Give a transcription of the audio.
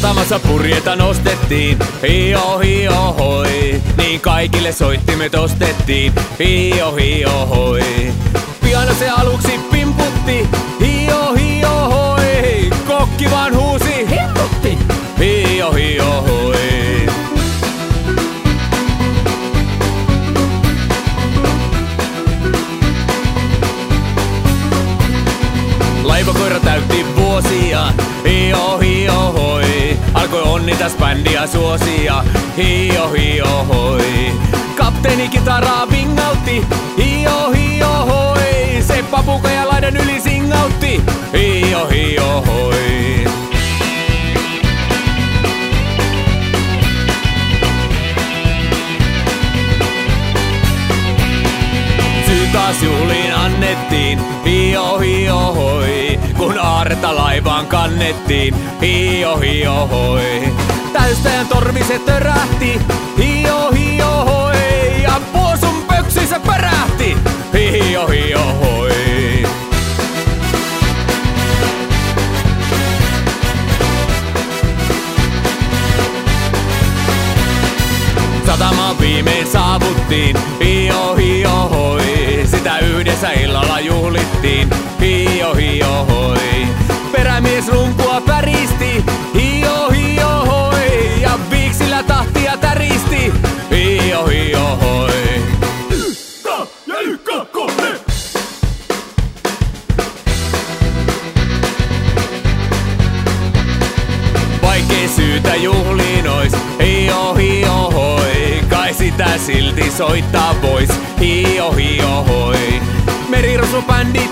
Satamassa purjeta nostettiin, hio hio hoi. Niin kaikille soittimet ostettiin, hio hio hoi. Piano se aluksi Alkoi onnitas bändiä suosia, hio hio hoi. Kapteeni kitaraa vingautti, hio hio hoi. Se papukaja laidan yli singautti, hio hio hoi. Taas juhliin annettiin, hio hio hoi. Kun aarta laivaan kannettiin, hio hio hoi. Täystäjän torvi se törähti, hio hio hoi. Ja puosun pöksy se pärähti, hio hio hoi. Satamaan viimein saavuttiin, hio hio hoi. Sitä yhdessä illalla juhlittiin, Vaikkei syytä juhliin ois, hio hio hoi. Kai sitä silti soittaa vois, hio hio hoi. Merirosvo bändi tanssittaa,